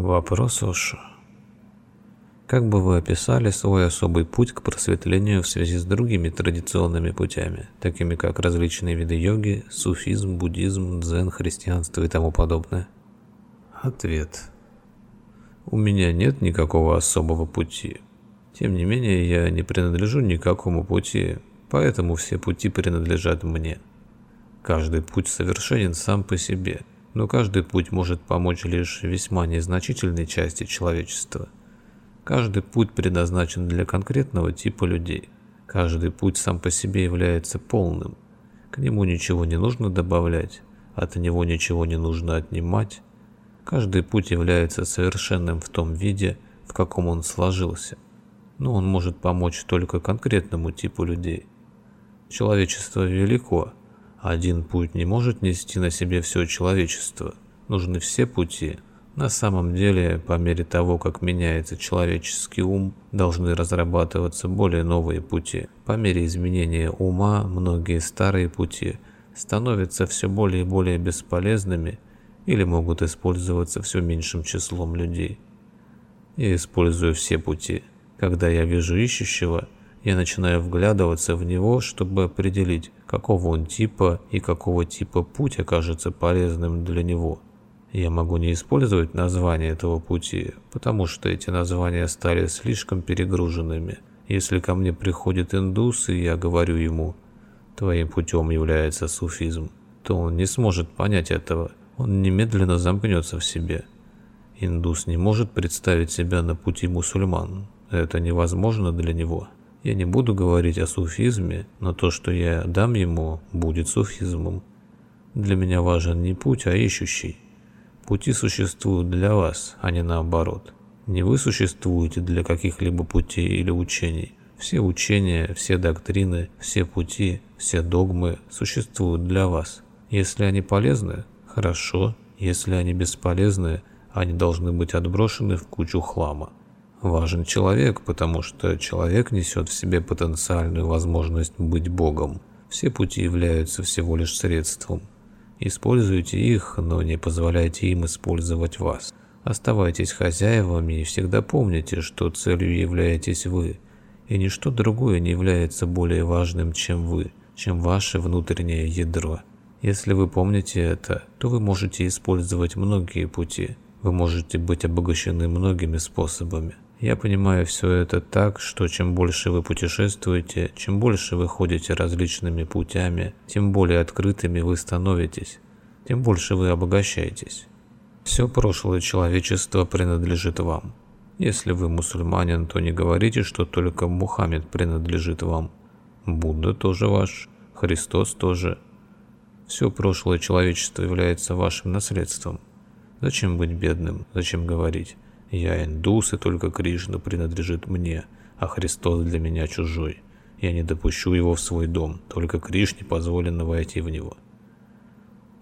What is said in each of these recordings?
Вопрос Ошо. Как бы вы описали свой особый путь к просветлению в связи с другими традиционными путями, такими как различные виды йоги, суфизм, буддизм, дзен, христианство и тому подобное? Ответ. У меня нет никакого особого пути. Тем не менее, я не принадлежу никакому пути, поэтому все пути принадлежат мне. Каждый путь совершенен сам по себе, но каждый путь может помочь лишь весьма незначительной части человечества – Каждый путь предназначен для конкретного типа людей. Каждый путь сам по себе является полным. К нему ничего не нужно добавлять, от него ничего не нужно отнимать. Каждый путь является совершенным в том виде, в каком он сложился. Но он может помочь только конкретному типу людей. Человечество велико. Один путь не может нести на себе все человечество. Нужны все пути – на самом деле, по мере того, как меняется человеческий ум, должны разрабатываться более новые пути. По мере изменения ума, многие старые пути становятся все более и более бесполезными или могут использоваться все меньшим числом людей. Я использую все пути. Когда я вижу ищущего, я начинаю вглядываться в него, чтобы определить, какого он типа и какого типа путь окажется полезным для него – я могу не использовать название этого пути, потому что эти названия стали слишком перегруженными. Если ко мне приходит индус, и я говорю ему, твоим путем является суфизм, то он не сможет понять этого, он немедленно замкнется в себе. Индус не может представить себя на пути мусульман, это невозможно для него. Я не буду говорить о суфизме, но то, что я дам ему, будет суфизмом. Для меня важен не путь, а ищущий. Пути существуют для вас, а не наоборот. Не вы существуете для каких-либо путей или учений. Все учения, все доктрины, все пути, все догмы существуют для вас. Если они полезны, хорошо. Если они бесполезны, они должны быть отброшены в кучу хлама. Важен человек, потому что человек несет в себе потенциальную возможность быть Богом. Все пути являются всего лишь средством, Используйте их, но не позволяйте им использовать вас. Оставайтесь хозяевами и всегда помните, что целью являетесь вы, и ничто другое не является более важным, чем вы, чем ваше внутреннее ядро. Если вы помните это, то вы можете использовать многие пути, вы можете быть обогащены многими способами. Я понимаю все это так, что чем больше вы путешествуете, чем больше вы ходите различными путями, тем более открытыми вы становитесь, тем больше вы обогащаетесь. Все прошлое человечество принадлежит вам. Если вы мусульманин, то не говорите, что только Мухаммед принадлежит вам. Будда тоже ваш, Христос тоже. Все прошлое человечество является вашим наследством. Зачем быть бедным? Зачем говорить? Я индус, и только Кришна принадлежит мне, а Христос для меня чужой. Я не допущу его в свой дом, только Кришне позволено войти в него.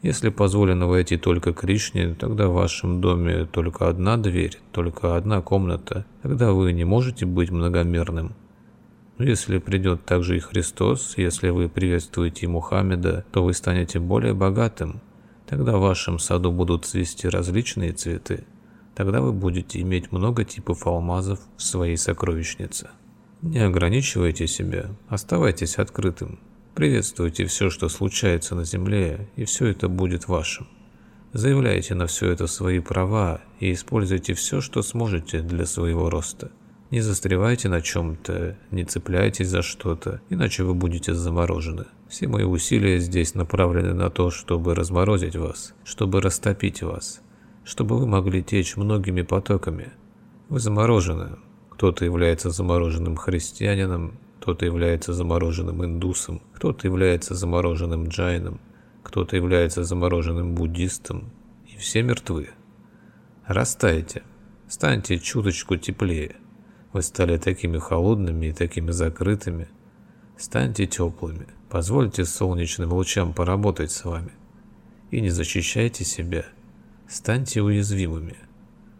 Если позволено войти только Кришне, тогда в вашем доме только одна дверь, только одна комната, тогда вы не можете быть многомерным. Но если придет также и Христос, если вы приветствуете Мухаммеда, то вы станете более богатым. Тогда в вашем саду будут цвести различные цветы. Тогда вы будете иметь много типов алмазов в своей сокровищнице. Не ограничивайте себя, оставайтесь открытым. Приветствуйте все, что случается на Земле, и все это будет вашим. Заявляйте на все это свои права и используйте все, что сможете для своего роста. Не застревайте на чем-то, не цепляйтесь за что-то, иначе вы будете заморожены. Все мои усилия здесь направлены на то, чтобы разморозить вас, чтобы растопить вас, чтобы вы могли течь многими потоками. Вы заморожены. Кто-то является замороженным христианином, кто-то является замороженным индусом, кто-то является замороженным джайном, кто-то является замороженным буддистом, и все мертвы. Растайте, станьте чуточку теплее. Вы стали такими холодными и такими закрытыми. Станьте теплыми, позвольте солнечным лучам поработать с вами. И не защищайте себя – Станьте уязвимыми.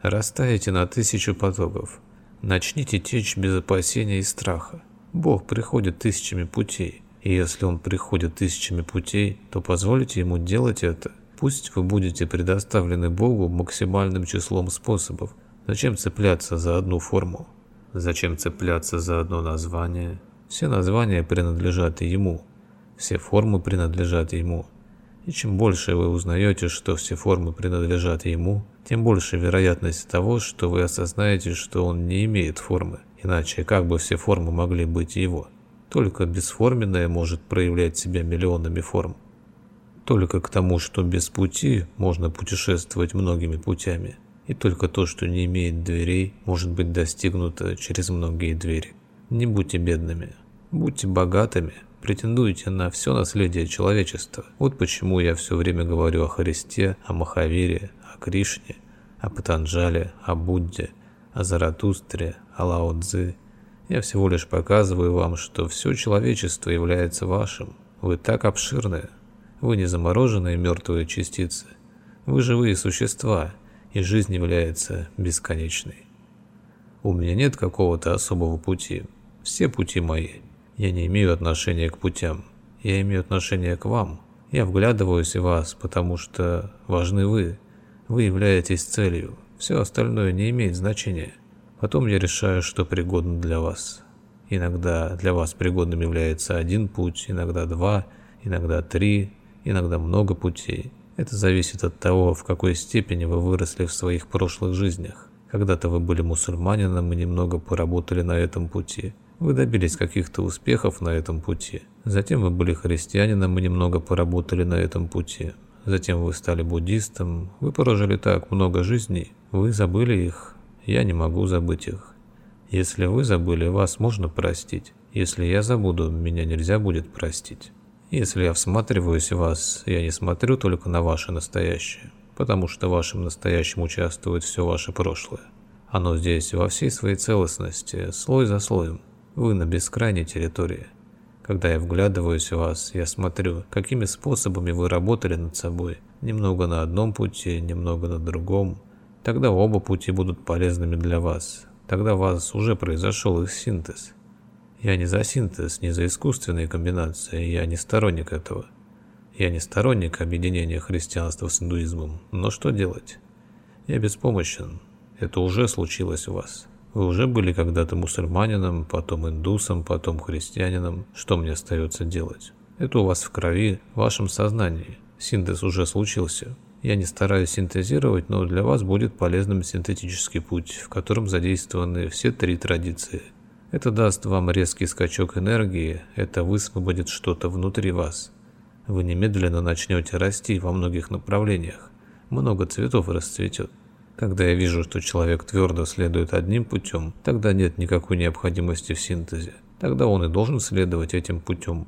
Растаете на тысячу потоков. Начните течь без опасения и страха. Бог приходит тысячами путей. И если Он приходит тысячами путей, то позволите Ему делать это. Пусть вы будете предоставлены Богу максимальным числом способов. Зачем цепляться за одну форму? Зачем цепляться за одно название? Все названия принадлежат Ему. Все формы принадлежат Ему. И чем больше вы узнаете, что все формы принадлежат Ему, тем больше вероятность того, что вы осознаете, что Он не имеет формы. Иначе как бы все формы могли быть Его? Только бесформенное может проявлять себя миллионами форм. Только к тому, что без пути можно путешествовать многими путями. И только то, что не имеет дверей, может быть достигнуто через многие двери. Не будьте бедными, будьте богатыми, претендуйте на все наследие человечества. Вот почему я все время говорю о Христе, о Махавире, о Кришне, о Патанджале, о Будде, о Заратустре, о Лао Цзы. Я всего лишь показываю вам, что все человечество является вашим. Вы так обширны, вы не замороженные мертвые частицы. Вы живые существа, и жизнь является бесконечной. У меня нет какого-то особого пути. Все пути мои. Я не имею отношения к путям. Я имею отношение к вам. Я вглядываюсь в вас, потому что важны вы. Вы являетесь целью. Все остальное не имеет значения. Потом я решаю, что пригодно для вас. Иногда для вас пригодным является один путь, иногда два, иногда три, иногда много путей. Это зависит от того, в какой степени вы выросли в своих прошлых жизнях. Когда-то вы были мусульманином и немного поработали на этом пути. Вы добились каких-то успехов на этом пути. Затем вы были христианином и немного поработали на этом пути. Затем вы стали буддистом. Вы прожили так много жизней. Вы забыли их. Я не могу забыть их. Если вы забыли, вас можно простить. Если я забуду, меня нельзя будет простить. Если я всматриваюсь в вас, я не смотрю только на ваше настоящее, потому что в вашем настоящем участвует все ваше прошлое. Оно здесь во всей своей целостности, слой за слоем. Вы на бескрайней территории. Когда я вглядываюсь в вас, я смотрю, какими способами вы работали над собой. Немного на одном пути, немного на другом. Тогда оба пути будут полезными для вас. Тогда у вас уже произошел их синтез. Я не за синтез, не за искусственные комбинации, я не сторонник этого. Я не сторонник объединения христианства с индуизмом, но что делать? Я беспомощен. Это уже случилось у вас. Вы уже были когда-то мусульманином, потом индусом, потом христианином. Что мне остается делать? Это у вас в крови, в вашем сознании. Синтез уже случился. Я не стараюсь синтезировать, но для вас будет полезным синтетический путь, в котором задействованы все три традиции – это даст вам резкий скачок энергии, это высвободит что-то внутри вас. Вы немедленно начнете расти во многих направлениях. Много цветов расцветет. Когда я вижу, что человек твердо следует одним путем, тогда нет никакой необходимости в синтезе. Тогда он и должен следовать этим путем.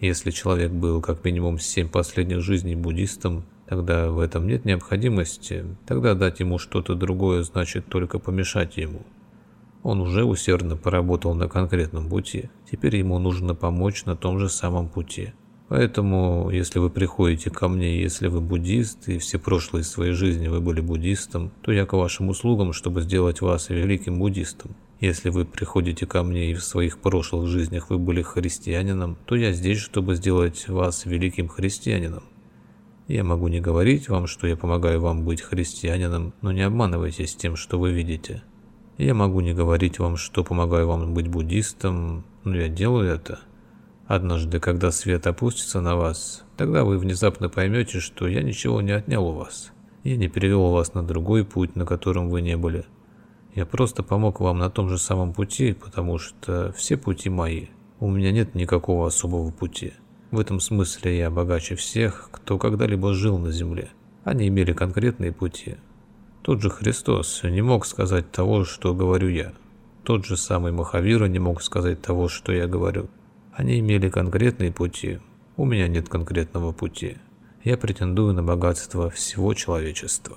Если человек был как минимум семь последних жизней буддистом, тогда в этом нет необходимости. Тогда дать ему что-то другое значит только помешать ему. Он уже усердно поработал на конкретном пути, теперь ему нужно помочь на том же самом пути. Поэтому, если вы приходите ко мне, если вы буддист, и все прошлые своей жизни вы были буддистом, то я к вашим услугам, чтобы сделать вас великим буддистом. Если вы приходите ко мне и в своих прошлых жизнях вы были христианином, то я здесь, чтобы сделать вас великим христианином. Я могу не говорить вам, что я помогаю вам быть христианином, но не обманывайтесь тем, что вы видите. Я могу не говорить вам, что помогаю вам быть буддистом, но я делаю это. Однажды, когда свет опустится на вас, тогда вы внезапно поймете, что я ничего не отнял у вас. Я не перевел вас на другой путь, на котором вы не были. Я просто помог вам на том же самом пути, потому что все пути мои. У меня нет никакого особого пути. В этом смысле я богаче всех, кто когда-либо жил на земле. Они имели конкретные пути, тот же Христос не мог сказать того, что говорю я. Тот же самый Махавира не мог сказать того, что я говорю. Они имели конкретные пути. У меня нет конкретного пути. Я претендую на богатство всего человечества.